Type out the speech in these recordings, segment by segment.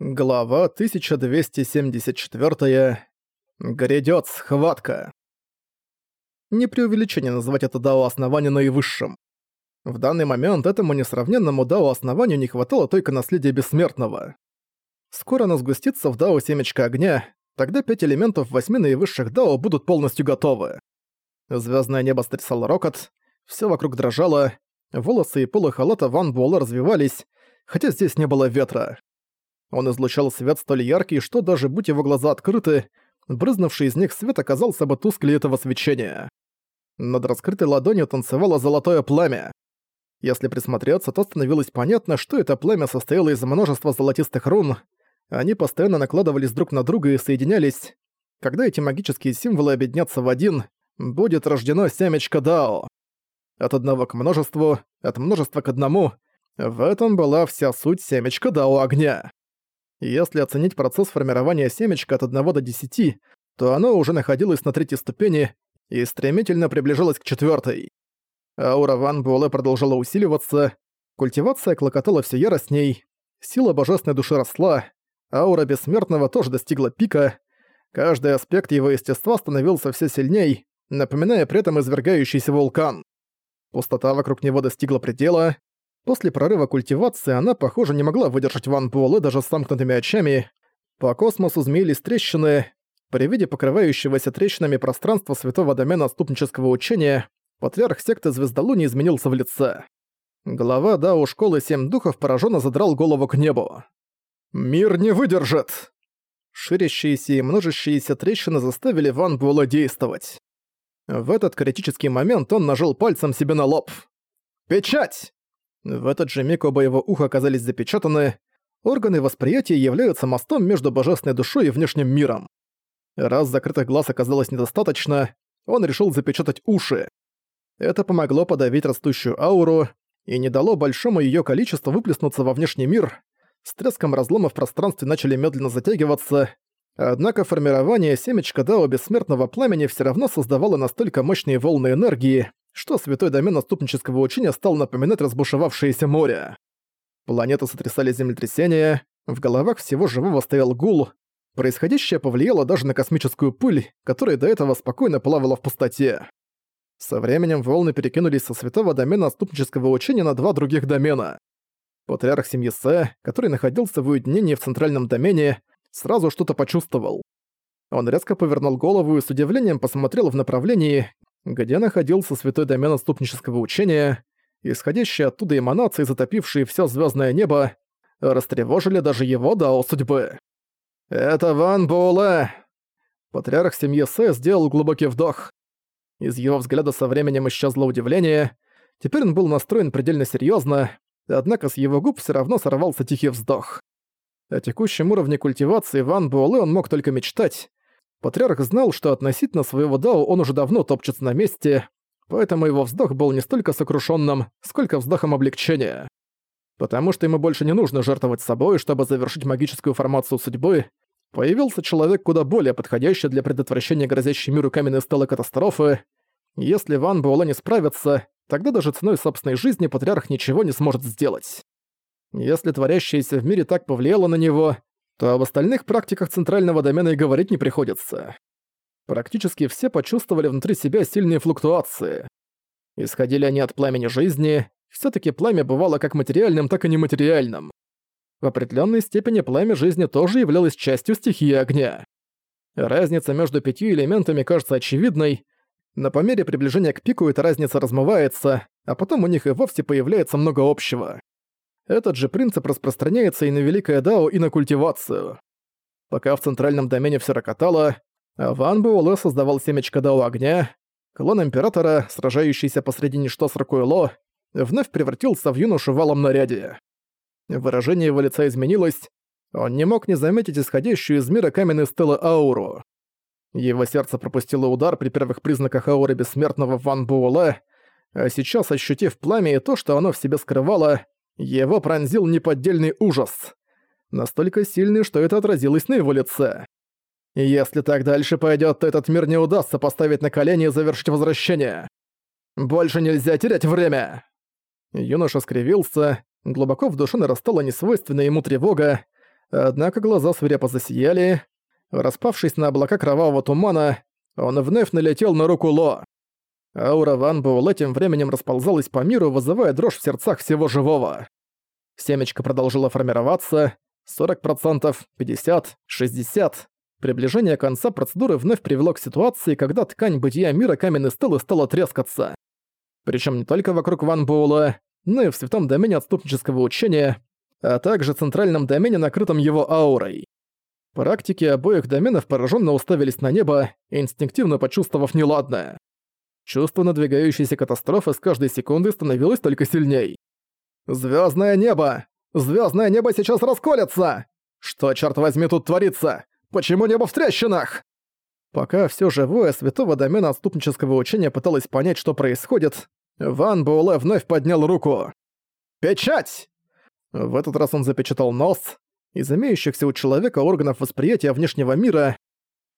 Глава 1274. Грядёт схватка. Не преувеличение называть это дао основания наивысшим. В данный момент этому несравненному дао основанию не хватало только наследия бессмертного. Скоро оно сгустится в дао семечко огня, тогда пять элементов восьми наивысших дао будут полностью готовы. Звездное небо стрясало рокот, все вокруг дрожало, волосы и полы халата Ван Буэлла развивались, хотя здесь не было ветра. Он излучал свет столь яркий, что даже будь его глаза открыты, брызнувший из них свет оказался бы тусклее этого свечения. Над раскрытой ладонью танцевало золотое пламя. Если присмотреться, то становилось понятно, что это пламя состояло из множества золотистых рун. Они постоянно накладывались друг на друга и соединялись. Когда эти магические символы объединятся в один, будет рождено семечко Дао. От одного к множеству, от множества к одному — в этом была вся суть семечка Дао огня. Если оценить процесс формирования семечка от 1 до 10, то оно уже находилось на третьей ступени и стремительно приближалось к четвертой. Аура Ван Буэлэ продолжала усиливаться, культивация клокотала все яростней, сила божественной души росла, аура бессмертного тоже достигла пика, каждый аспект его естества становился все сильней, напоминая при этом извергающийся вулкан. Пустота вокруг него достигла предела, После прорыва культивации она, похоже, не могла выдержать Ван Буэлэ даже с замкнутыми очами. По космосу змеились трещины. При виде покрывающегося трещинами пространства святого домена отступнического учения, патриарх секты Звездолуни изменился в лице. Глава Дао Школы Семь Духов пораженно задрал голову к небу. «Мир не выдержит!» Ширящиеся и множащиеся трещины заставили Ван Буэлэ действовать. В этот критический момент он нажал пальцем себе на лоб. «Печать!» В этот же миг оба его уха оказались запечатаны. Органы восприятия являются мостом между божественной душой и внешним миром. Раз закрытых глаз оказалось недостаточно, он решил запечатать уши. Это помогло подавить растущую ауру и не дало большому ее количеству выплеснуться во внешний мир. С треском разлома в пространстве начали медленно затягиваться, однако формирование семечка Дао Бессмертного Пламени все равно создавало настолько мощные волны энергии, что святой домен отступнического учения стал напоминать разбушевавшееся море. Планеты сотрясали землетрясения, в головах всего живого стоял гул, происходящее повлияло даже на космическую пыль, которая до этого спокойно плавала в пустоте. Со временем волны перекинулись со святого домена отступнического учения на два других домена. Патриарх семьи Сэ, который находился в уединении в центральном домене, сразу что-то почувствовал. Он резко повернул голову и с удивлением посмотрел в направлении, где находился святой домен отступнического учения, исходящие оттуда эманации, затопившие все звездное небо, растревожили даже его дао судьбы. «Это Ван Буэлэ!» Патриарх семьи Сэ сделал глубокий вдох. Из его взгляда со временем исчезло удивление. Теперь он был настроен предельно серьезно, однако с его губ все равно сорвался тихий вздох. О текущем уровне культивации Ван Буэлэ он мог только мечтать, Патриарх знал, что относительно своего Дао он уже давно топчется на месте, поэтому его вздох был не столько сокрушенным, сколько вздохом облегчения. Потому что ему больше не нужно жертвовать собой, чтобы завершить магическую формацию судьбы, появился человек куда более подходящий для предотвращения грозящей миру каменной стелы катастрофы. Если Ван Буэлэ не справится, тогда даже ценой собственной жизни Патриарх ничего не сможет сделать. Если творящееся в мире так повлияло на него, то об остальных практиках центрального домена и говорить не приходится. Практически все почувствовали внутри себя сильные флуктуации. Исходили они от пламени жизни, все таки пламя бывало как материальным, так и нематериальным. В определенной степени пламя жизни тоже являлось частью стихии огня. Разница между пятью элементами кажется очевидной, но по мере приближения к пику эта разница размывается, а потом у них и вовсе появляется много общего. Этот же принцип распространяется и на Великое Дао, и на культивацию. Пока в центральном домене все рокотало, а Ван Буэлэ создавал семечко Дао огня, клон Императора, сражающийся посреди ничто с Ракуэло, вновь превратился в юношу валом наряде. Выражение его лица изменилось, он не мог не заметить исходящую из мира каменной стелы ауру. Его сердце пропустило удар при первых признаках ауры бессмертного Ван Буэлэ, а сейчас, ощутив пламя и то, что оно в себе скрывало, его пронзил неподдельный ужас. Настолько сильный, что это отразилось на его лице. Если так дальше пойдет, то этот мир не удастся поставить на колени и завершить возвращение. Больше нельзя терять время. Юноша скривился, глубоко в душе нарастала несвойственная ему тревога, Однако глаза свирепо засияли. Распавшись на облака кровавого тумана, он вновь налетел на руку Ло. Аура Ван Буэлэ тем временем расползалась по миру, вызывая дрожь в сердцах всего живого. Семечко продолжило формироваться. 40%, 50%, 60%. Приближение конца процедуры вновь привело к ситуации, когда ткань бытия мира каменной стелы стала трескаться. Причем не только вокруг Ван Буэлэ, но и в святом домене отступнического учения, а также центральном домене, накрытом его аурой. Практики обоих доменов пораженно уставились на небо, инстинктивно почувствовав неладное. Чувство надвигающейся катастрофы с каждой секундой становилось только сильней. Звездное небо! Звездное небо сейчас расколется! Что, черт возьми, тут творится? Почему небо в трещинах?» Пока все живое святого домена отступнического учения пыталось понять, что происходит, Ван Буэлэ вновь поднял руку. «Печать!» В этот раз он запечатал нос. Из имеющихся у человека органов восприятия внешнего мира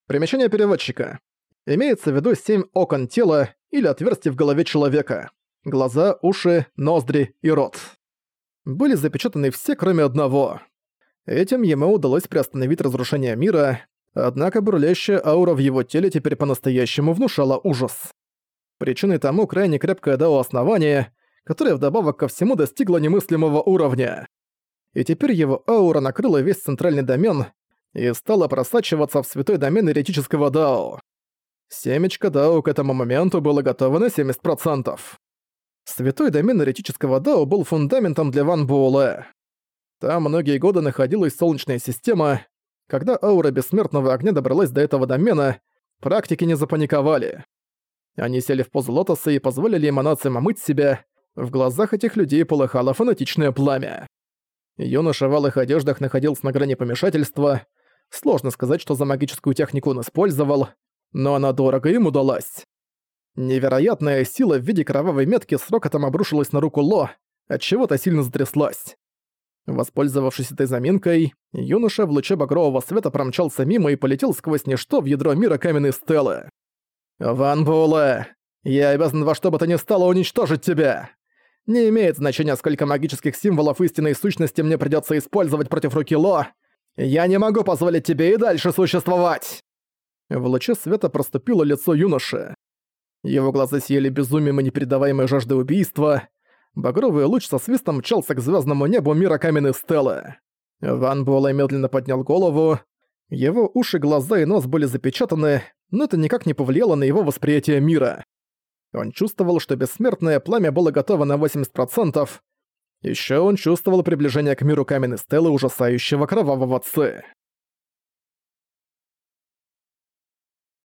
Примечание переводчика. Имеется в виду семь окон тела или отверстий в голове человека. Глаза, уши, ноздри и рот. Были запечатаны все, кроме одного. Этим ему удалось приостановить разрушение мира, однако бурлящая аура в его теле теперь по-настоящему внушала ужас. Причиной тому крайне крепкое дао основание, которое вдобавок ко всему достигло немыслимого уровня. И теперь его аура накрыла весь центральный домен и стала просачиваться в святой домен еретического дао. Семечко дао к этому моменту было готово на 70%. Святой домен еретического дао был фундаментом для Ван Буэлэ. Там многие годы находилась Солнечная система. Когда аура бессмертного огня добралась до этого домена, практики не запаниковали. Они сели в позу лотоса и позволили эманациям омыть себя. В глазах этих людей полыхало фанатичное пламя. Юноша в алых одеждах находился на грани помешательства. Сложно сказать, что за магическую технику он использовал, но она дорого им удалась. Невероятная сила в виде кровавой метки с рокотом обрушилась на руку Ло, отчего-то сильно затряслась. Воспользовавшись этой заминкой, юноша в луче багрового света промчался мимо и полетел сквозь ничто в ядро мира каменной стелы. «Ван Буэлэ, я обязан во что бы то ни стало уничтожить тебя! Не имеет значения, сколько магических символов истинной сущности мне придётся использовать против руки Ло, я не могу позволить тебе и дальше существовать!» В луче света проступило лицо юноши. Его глаза сияли безумием и непередаваемой жаждой убийства, багровый луч со свистом мчался к звездному небу мира каменной стелы. Ван Буэлэ медленно поднял голову. Его уши, глаза и нос были запечатаны, но это никак не повлияло на его восприятие мира. Он чувствовал, что бессмертное пламя было готово на 80%. Еще он чувствовал приближение к миру каменной стелы ужасающего кровавого ци.